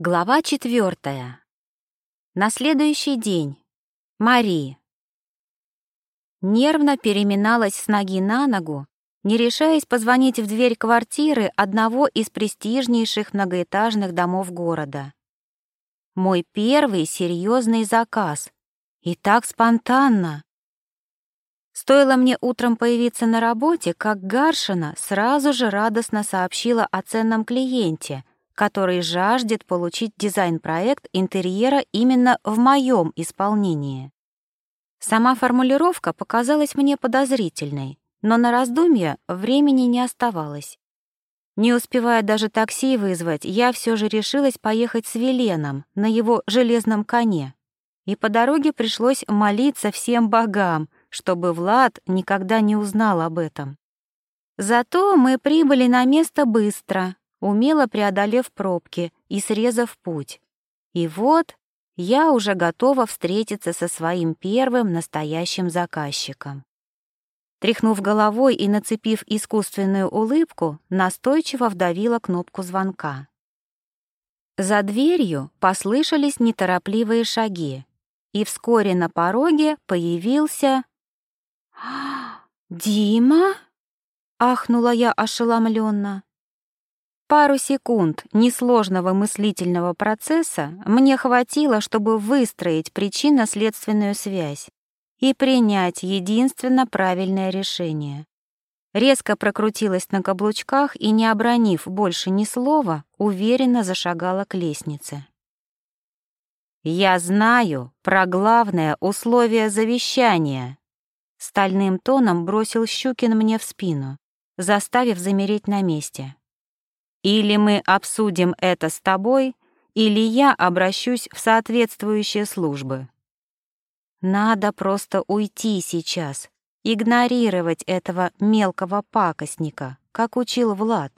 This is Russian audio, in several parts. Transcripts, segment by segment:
Глава четвертая. На следующий день. Мари. Нервно переминалась с ноги на ногу, не решаясь позвонить в дверь квартиры одного из престижнейших многоэтажных домов города. Мой первый серьезный заказ. И так спонтанно. Стоило мне утром появиться на работе, как Гаршина сразу же радостно сообщила о ценном клиенте — который жаждет получить дизайн-проект интерьера именно в моем исполнении. Сама формулировка показалась мне подозрительной, но на раздумья времени не оставалось. Не успевая даже такси вызвать, я все же решилась поехать с Веленом на его железном коне. И по дороге пришлось молиться всем богам, чтобы Влад никогда не узнал об этом. Зато мы прибыли на место быстро, умело преодолев пробки и срезав путь. И вот я уже готова встретиться со своим первым настоящим заказчиком. Тряхнув головой и нацепив искусственную улыбку, настойчиво вдавила кнопку звонка. За дверью послышались неторопливые шаги, и вскоре на пороге появился... «Дима?» — ахнула я ошеломленно. Пару секунд несложного мыслительного процесса мне хватило, чтобы выстроить причинно-следственную связь и принять единственно правильное решение. Резко прокрутилась на каблучках и, не обронив больше ни слова, уверенно зашагала к лестнице. «Я знаю про главное условие завещания», — стальным тоном бросил Щукин мне в спину, заставив замереть на месте. Или мы обсудим это с тобой, или я обращусь в соответствующие службы. Надо просто уйти сейчас, игнорировать этого мелкого пакостника, как учил Влад.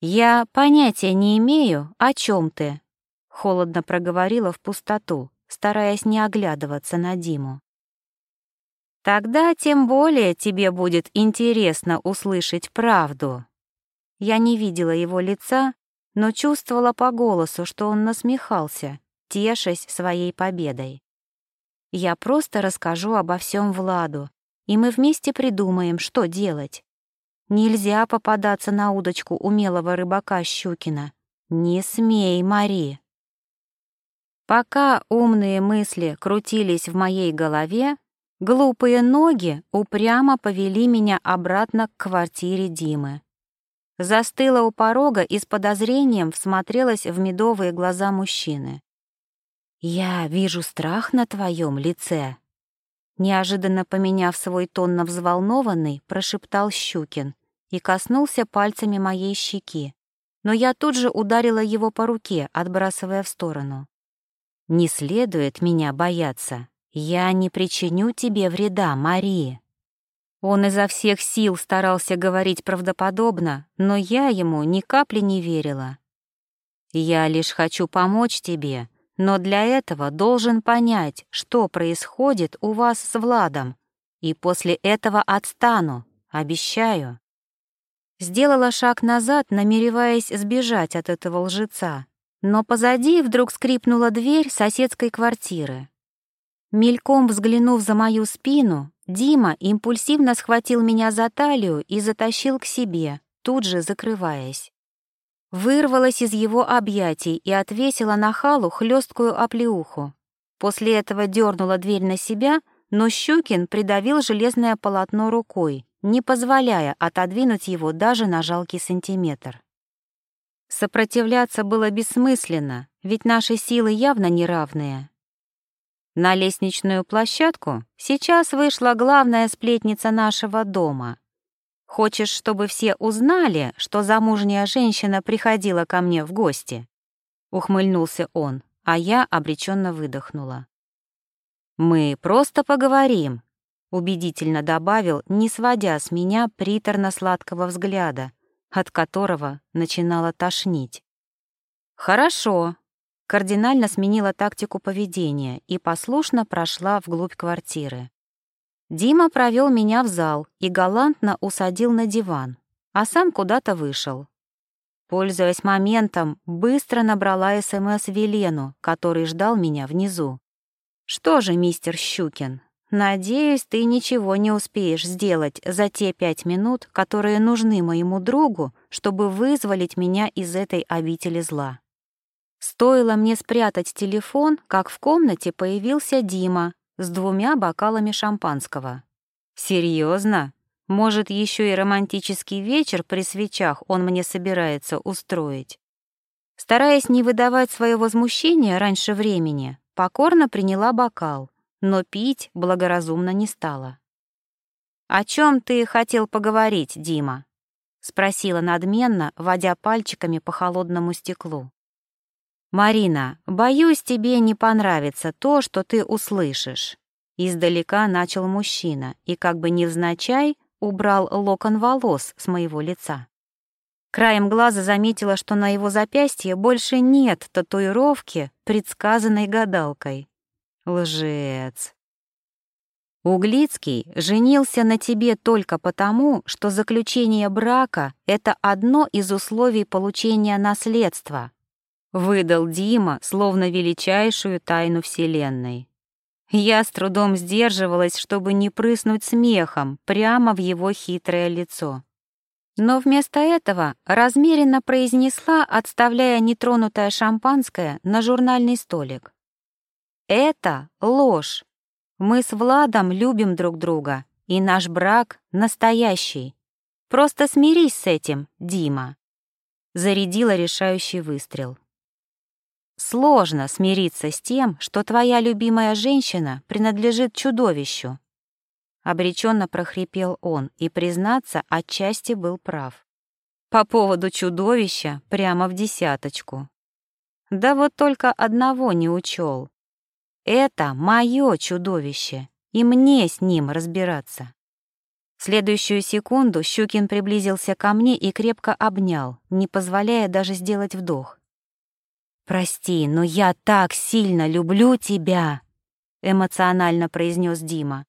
Я понятия не имею, о чем ты, холодно проговорила в пустоту, стараясь не оглядываться на Диму. Тогда тем более тебе будет интересно услышать правду. Я не видела его лица, но чувствовала по голосу, что он насмехался, тешась своей победой. Я просто расскажу обо всем Владу, и мы вместе придумаем, что делать. Нельзя попадаться на удочку умелого рыбака Щукина. Не смей, Мари. Пока умные мысли крутились в моей голове, глупые ноги упрямо повели меня обратно к квартире Димы. Застыла у порога и с подозрением всмотрелась в медовые глаза мужчины. «Я вижу страх на твоем лице», Неожиданно поменяв свой тон на взволнованный, прошептал Щукин и коснулся пальцами моей щеки, но я тут же ударила его по руке, отбрасывая в сторону. «Не следует меня бояться. Я не причиню тебе вреда, Мария». Он изо всех сил старался говорить правдоподобно, но я ему ни капли не верила. «Я лишь хочу помочь тебе, но для этого должен понять, что происходит у вас с Владом, и после этого отстану, обещаю». Сделала шаг назад, намереваясь сбежать от этого лжеца, но позади вдруг скрипнула дверь соседской квартиры. Мельком взглянув за мою спину, Дима импульсивно схватил меня за талию и затащил к себе, тут же закрываясь. Вырвалась из его объятий и отвесила на халу хлесткую оплеуху. После этого дернула дверь на себя, но Щукин придавил железное полотно рукой, не позволяя отодвинуть его даже на жалкий сантиметр. Сопротивляться было бессмысленно, ведь наши силы явно неравные. На лестничную площадку сейчас вышла главная сплетница нашего дома. Хочешь, чтобы все узнали, что замужняя женщина приходила ко мне в гости? Ухмыльнулся он, а я обреченно выдохнула. Мы просто поговорим, убедительно добавил, не сводя с меня приторно-сладкого взгляда, от которого начинало тошнить. Хорошо, кардинально сменила тактику поведения и послушно прошла вглубь квартиры. Дима провел меня в зал и галантно усадил на диван, а сам куда-то вышел. Пользуясь моментом, быстро набрала СМС Велену, который ждал меня внизу. «Что же, мистер Щукин, надеюсь, ты ничего не успеешь сделать за те пять минут, которые нужны моему другу, чтобы вызволить меня из этой обители зла». Стоило мне спрятать телефон, как в комнате появился Дима с двумя бокалами шампанского. Серьезно? Может, еще и романтический вечер при свечах он мне собирается устроить? Стараясь не выдавать свое возмущение раньше времени, покорно приняла бокал, но пить благоразумно не стала. «О чем ты хотел поговорить, Дима?» — спросила надменно, водя пальчиками по холодному стеклу. «Марина, боюсь, тебе не понравится то, что ты услышишь». Издалека начал мужчина и, как бы невзначай, убрал локон волос с моего лица. Краем глаза заметила, что на его запястье больше нет татуировки, предсказанной гадалкой. Лжец. Углицкий женился на тебе только потому, что заключение брака — это одно из условий получения наследства, выдал Дима, словно величайшую тайну Вселенной. Я с трудом сдерживалась, чтобы не прыснуть смехом прямо в его хитрое лицо. Но вместо этого размеренно произнесла, отставляя нетронутое шампанское на журнальный столик. «Это ложь. Мы с Владом любим друг друга, и наш брак настоящий. Просто смирись с этим, Дима». Зарядила решающий выстрел. Сложно смириться с тем, что твоя любимая женщина принадлежит чудовищу. Обреченно прохрипел он и, признаться, отчасти был прав. По поводу чудовища прямо в десяточку. Да вот только одного не учел. Это мое чудовище, и мне с ним разбираться. В следующую секунду Щукин приблизился ко мне и крепко обнял, не позволяя даже сделать вдох. «Прости, но я так сильно люблю тебя», — эмоционально произнес Дима.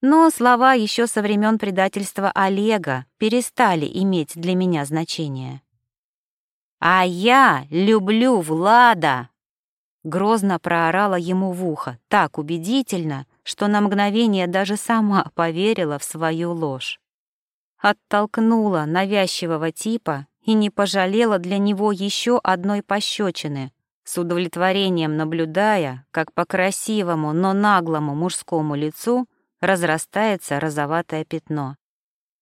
Но слова еще со времен предательства Олега перестали иметь для меня значение. «А я люблю Влада!» Грозно проорала ему в ухо, так убедительно, что на мгновение даже сама поверила в свою ложь. Оттолкнула навязчивого типа и не пожалела для него еще одной пощечины, с удовлетворением наблюдая, как по красивому, но наглому мужскому лицу разрастается розоватое пятно.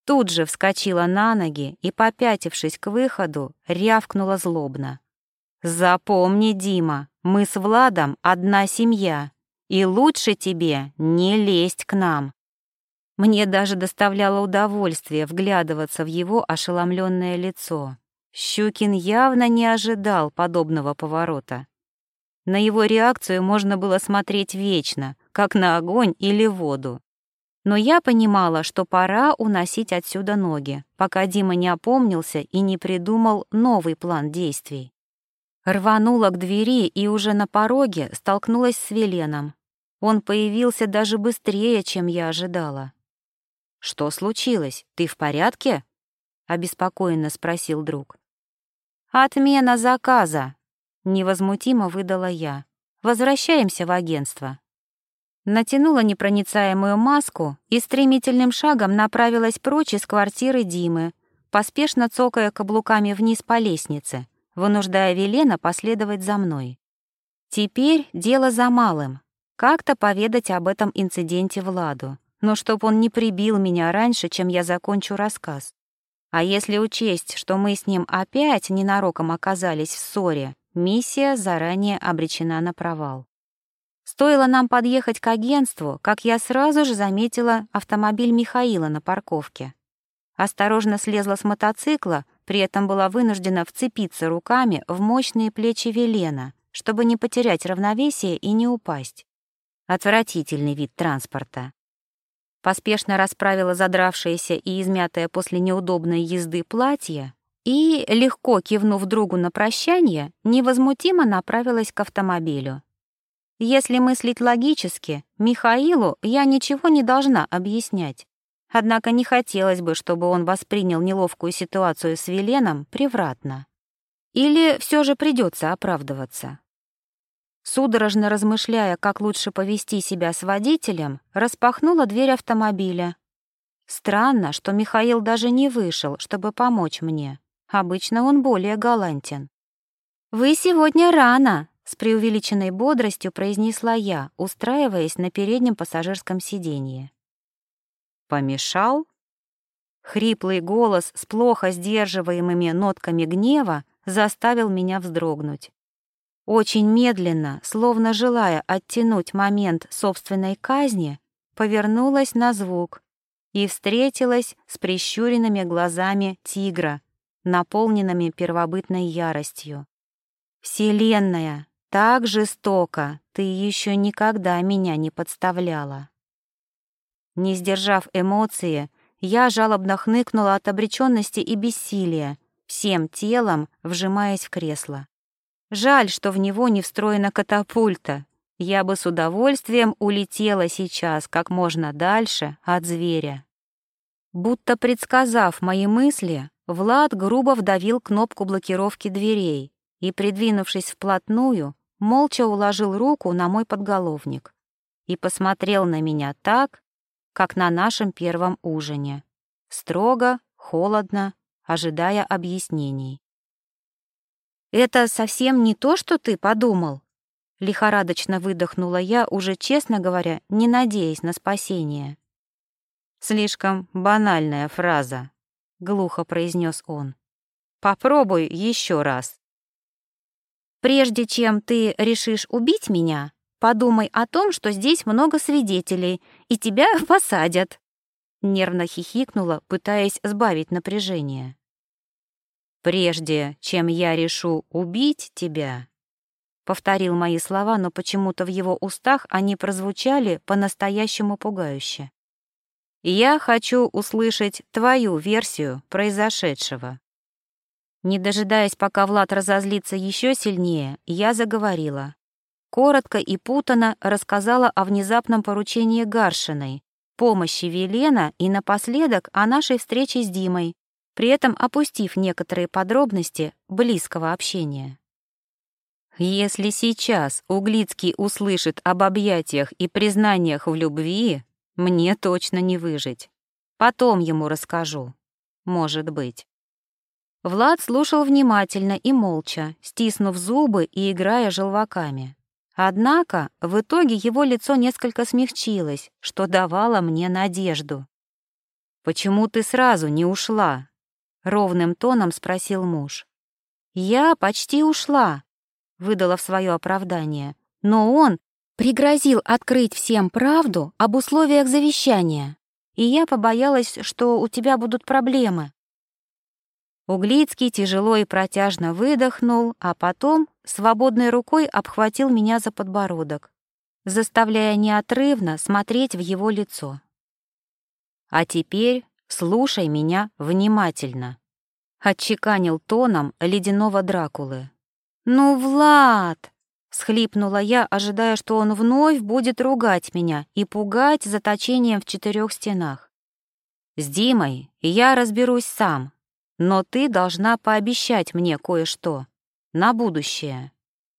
Тут же вскочила на ноги и, попятившись к выходу, рявкнула злобно. «Запомни, Дима, мы с Владом одна семья, и лучше тебе не лезть к нам». Мне даже доставляло удовольствие вглядываться в его ошеломленное лицо. Щукин явно не ожидал подобного поворота. На его реакцию можно было смотреть вечно, как на огонь или воду. Но я понимала, что пора уносить отсюда ноги, пока Дима не опомнился и не придумал новый план действий. Рванула к двери и уже на пороге столкнулась с Веленом. Он появился даже быстрее, чем я ожидала. «Что случилось? Ты в порядке?» — обеспокоенно спросил друг. «Отмена заказа!» — невозмутимо выдала я. «Возвращаемся в агентство». Натянула непроницаемую маску и стремительным шагом направилась прочь из квартиры Димы, поспешно цокая каблуками вниз по лестнице, вынуждая Велена последовать за мной. Теперь дело за малым — как-то поведать об этом инциденте Владу, но чтоб он не прибил меня раньше, чем я закончу рассказ. А если учесть, что мы с ним опять ненароком оказались в ссоре, миссия заранее обречена на провал. Стоило нам подъехать к агентству, как я сразу же заметила автомобиль Михаила на парковке. Осторожно слезла с мотоцикла, при этом была вынуждена вцепиться руками в мощные плечи Велена, чтобы не потерять равновесие и не упасть. Отвратительный вид транспорта поспешно расправила задравшееся и измятое после неудобной езды платье и, легко кивнув другу на прощание, невозмутимо направилась к автомобилю. Если мыслить логически, Михаилу я ничего не должна объяснять. Однако не хотелось бы, чтобы он воспринял неловкую ситуацию с Веленом превратно. Или все же придется оправдываться? Судорожно размышляя, как лучше повести себя с водителем, распахнула дверь автомобиля. Странно, что Михаил даже не вышел, чтобы помочь мне. Обычно он более галантен. «Вы сегодня рано», — с преувеличенной бодростью произнесла я, устраиваясь на переднем пассажирском сиденье. «Помешал?» Хриплый голос с плохо сдерживаемыми нотками гнева заставил меня вздрогнуть. Очень медленно, словно желая оттянуть момент собственной казни, повернулась на звук и встретилась с прищуренными глазами тигра, наполненными первобытной яростью. «Вселенная, так жестоко ты еще никогда меня не подставляла». Не сдержав эмоции, я жалобно хныкнула от обреченности и бессилия, всем телом вжимаясь в кресло. Жаль, что в него не встроена катапульта. Я бы с удовольствием улетела сейчас как можно дальше от зверя. Будто предсказав мои мысли, Влад грубо вдавил кнопку блокировки дверей и, придвинувшись вплотную, молча уложил руку на мой подголовник и посмотрел на меня так, как на нашем первом ужине. Строго, холодно, ожидая объяснений. «Это совсем не то, что ты подумал?» Лихорадочно выдохнула я, уже, честно говоря, не надеясь на спасение. «Слишком банальная фраза», — глухо произнес он. «Попробуй еще раз». «Прежде чем ты решишь убить меня, подумай о том, что здесь много свидетелей, и тебя посадят», — нервно хихикнула, пытаясь сбавить напряжение. «Прежде чем я решу убить тебя», — повторил мои слова, но почему-то в его устах они прозвучали по-настоящему пугающе. «Я хочу услышать твою версию произошедшего». Не дожидаясь, пока Влад разозлится еще сильнее, я заговорила. Коротко и путано рассказала о внезапном поручении Гаршиной, помощи Велена и напоследок о нашей встрече с Димой, при этом опустив некоторые подробности близкого общения. Если сейчас Углицкий услышит об объятиях и признаниях в любви, мне точно не выжить. Потом ему расскажу. Может быть. Влад слушал внимательно и молча, стиснув зубы и играя желваками. Однако в итоге его лицо несколько смягчилось, что давало мне надежду. «Почему ты сразу не ушла?» — ровным тоном спросил муж. «Я почти ушла», — выдала в свое оправдание. «Но он пригрозил открыть всем правду об условиях завещания, и я побоялась, что у тебя будут проблемы». Углицкий тяжело и протяжно выдохнул, а потом свободной рукой обхватил меня за подбородок, заставляя неотрывно смотреть в его лицо. «А теперь Слушай меня внимательно», — отчеканил тоном ледяного Дракулы. «Ну, Влад!» — схлипнула я, ожидая, что он вновь будет ругать меня и пугать заточением в четырех стенах. «С Димой я разберусь сам, но ты должна пообещать мне кое-что на будущее».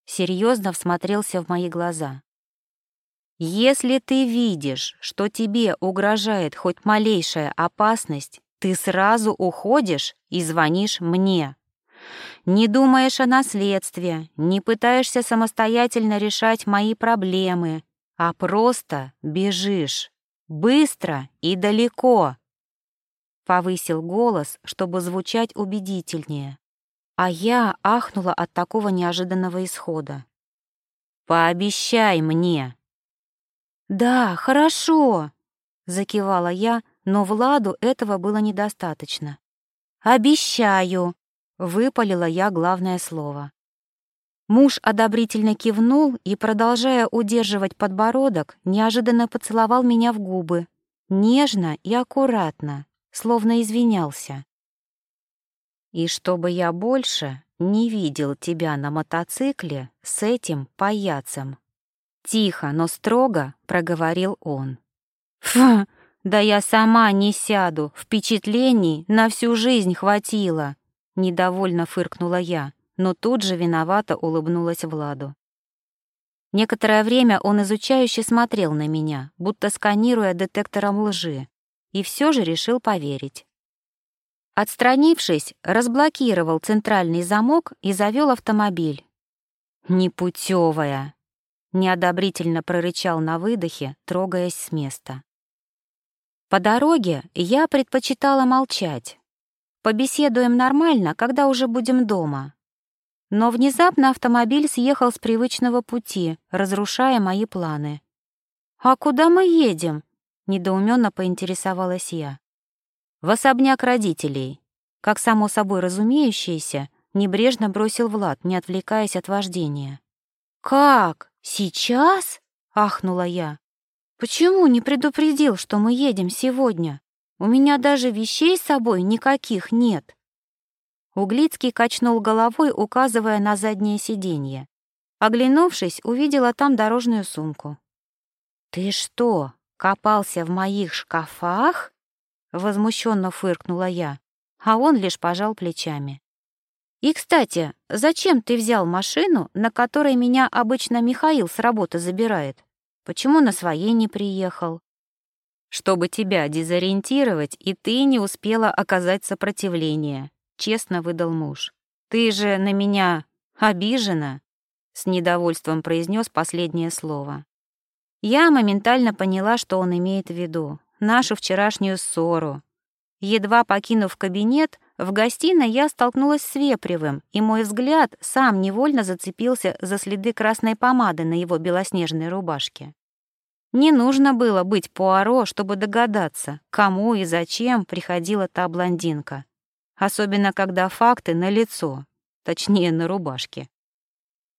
Серьезно всмотрелся в мои глаза. Если ты видишь, что тебе угрожает хоть малейшая опасность, ты сразу уходишь и звонишь мне. Не думаешь о наследстве, не пытаешься самостоятельно решать мои проблемы, а просто бежишь. Быстро и далеко. Повысил голос, чтобы звучать убедительнее. А я ахнула от такого неожиданного исхода. «Пообещай мне!» «Да, хорошо», — закивала я, но Владу этого было недостаточно. «Обещаю», — выпалила я главное слово. Муж одобрительно кивнул и, продолжая удерживать подбородок, неожиданно поцеловал меня в губы, нежно и аккуратно, словно извинялся. «И чтобы я больше не видел тебя на мотоцикле с этим паяцем», Тихо, но строго проговорил он. «Фу, да я сама не сяду, впечатлений на всю жизнь хватило!» Недовольно фыркнула я, но тут же виновато улыбнулась Владу. Некоторое время он изучающе смотрел на меня, будто сканируя детектором лжи, и все же решил поверить. Отстранившись, разблокировал центральный замок и завел автомобиль. «Непутевая!» — неодобрительно прорычал на выдохе, трогаясь с места. По дороге я предпочитала молчать. Побеседуем нормально, когда уже будем дома. Но внезапно автомобиль съехал с привычного пути, разрушая мои планы. «А куда мы едем?» — недоуменно поинтересовалась я. «В особняк родителей», как само собой разумеющееся, небрежно бросил Влад, не отвлекаясь от вождения. «Как? Сейчас?» — ахнула я. Почему не предупредил, что мы едем сегодня? У меня даже вещей с собой никаких нет. Углицкий качнул головой, указывая на заднее сиденье. Оглянувшись, увидела там дорожную сумку. «Ты что, копался в моих шкафах?» Возмущенно фыркнула я, а он лишь пожал плечами. «И, кстати, зачем ты взял машину, на которой меня обычно Михаил с работы забирает?» Почему на своей не приехал? Чтобы тебя дезориентировать, и ты не успела оказать сопротивление, честно выдал муж. Ты же на меня обижена, с недовольством произнес последнее слово. Я моментально поняла, что он имеет в виду. Нашу вчерашнюю ссору. Едва покинув кабинет, в гостиной я столкнулась с Вепревым, и мой взгляд сам невольно зацепился за следы красной помады на его белоснежной рубашке. Не нужно было быть Пуаро, чтобы догадаться, кому и зачем приходила та блондинка. Особенно, когда факты на лицо, точнее, на рубашке.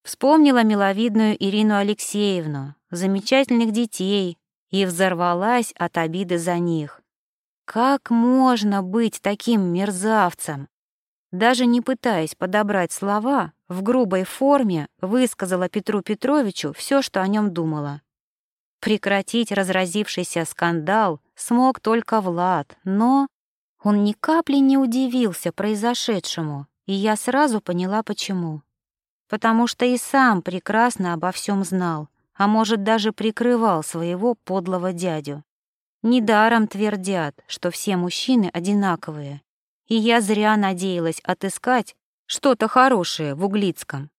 Вспомнила миловидную Ирину Алексеевну, замечательных детей, и взорвалась от обиды за них. Как можно быть таким мерзавцем? Даже не пытаясь подобрать слова, в грубой форме высказала Петру Петровичу все, что о нем думала. Прекратить разразившийся скандал смог только Влад, но он ни капли не удивился произошедшему, и я сразу поняла, почему. Потому что и сам прекрасно обо всем знал, а может, даже прикрывал своего подлого дядю. Недаром твердят, что все мужчины одинаковые, и я зря надеялась отыскать что-то хорошее в Углицком.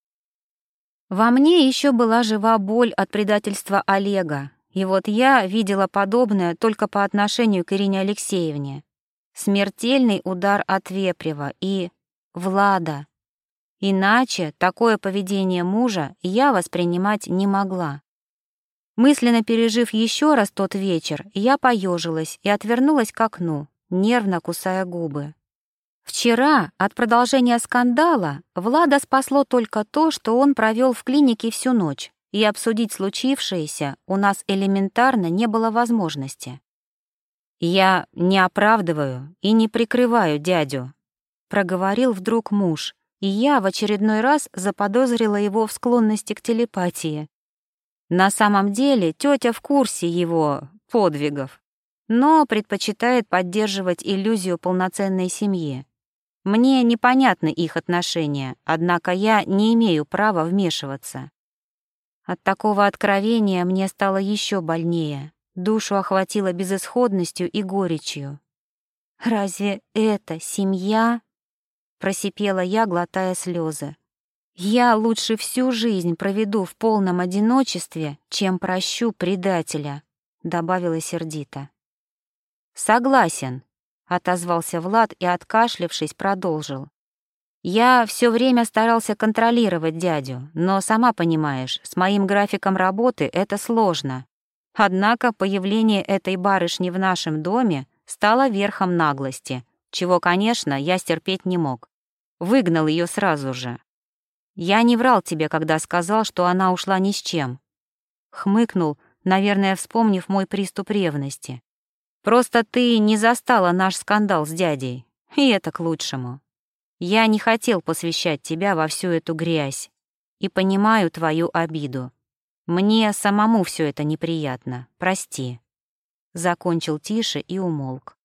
Во мне еще была жива боль от предательства Олега, и вот я видела подобное только по отношению к Ирине Алексеевне. Смертельный удар от Вепрева и Влада. Иначе такое поведение мужа я воспринимать не могла. Мысленно пережив еще раз тот вечер, я поежилась и отвернулась к окну, нервно кусая губы. Вчера от продолжения скандала Влада спасло только то, что он провел в клинике всю ночь, и обсудить случившееся у нас элементарно не было возможности. «Я не оправдываю и не прикрываю дядю», — проговорил вдруг муж, и я в очередной раз заподозрила его в склонности к телепатии. На самом деле тетя в курсе его подвигов, но предпочитает поддерживать иллюзию полноценной семьи. Мне непонятны их отношения, однако я не имею права вмешиваться. От такого откровения мне стало еще больнее, душу охватило безысходностью и горечью. «Разве это семья?» — просипела я, глотая слезы. Я лучше всю жизнь проведу в полном одиночестве, чем прощу предателя, добавила сердито. Согласен, отозвался Влад и, откашлившись, продолжил. Я все время старался контролировать дядю, но, сама понимаешь, с моим графиком работы это сложно. Однако появление этой барышни в нашем доме стало верхом наглости, чего, конечно, я стерпеть не мог. Выгнал ее сразу же, я не врал тебе, когда сказал, что она ушла ни с чем. Хмыкнул, наверное, вспомнив мой приступ ревности. Просто ты не застала наш скандал с дядей, и это к лучшему. Я не хотел посвящать тебя во всю эту грязь и понимаю твою обиду. Мне самому все это неприятно, прости. Закончил тише и умолк.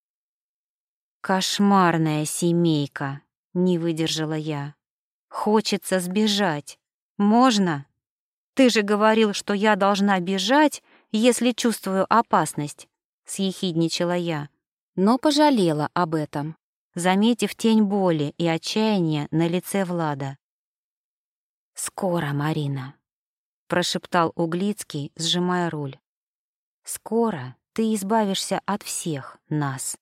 Кошмарная семейка, не выдержала я. Хочется сбежать. Можно? Ты же говорил, что я должна бежать, если чувствую опасность, съехидничала я, но пожалела об этом, заметив тень боли и отчаяния на лице Влада. Скоро, Марина, прошептал Углицкий, сжимая руль. Скоро ты избавишься от всех нас.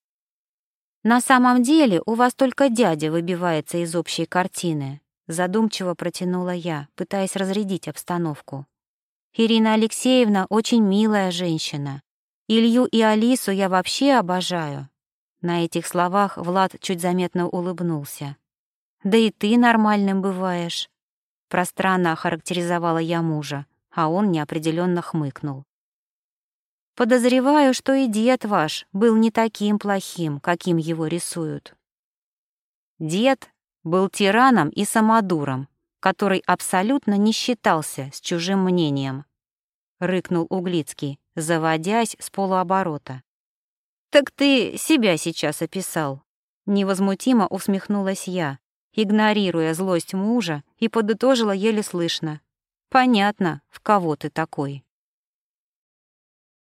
На самом деле у вас только дядя выбивается из общей картины, задумчиво протянула я, пытаясь разрядить обстановку. Ирина Алексеевна очень милая женщина. Илью и Алису я вообще обожаю. На этих словах Влад чуть заметно улыбнулся. Да и ты нормальным бываешь. Пространно охарактеризовала я мужа, а он неопределенно хмыкнул. Подозреваю, что и дед ваш был не таким плохим, каким его рисуют. Дед был тираном и самодуром, который абсолютно не считался с чужим мнением. Рыкнул Углицкий, заводясь с полуоборота. «Так ты себя сейчас описал». Невозмутимо усмехнулась я, игнорируя злость мужа, и подытожила еле слышно. «Понятно, в кого ты такой».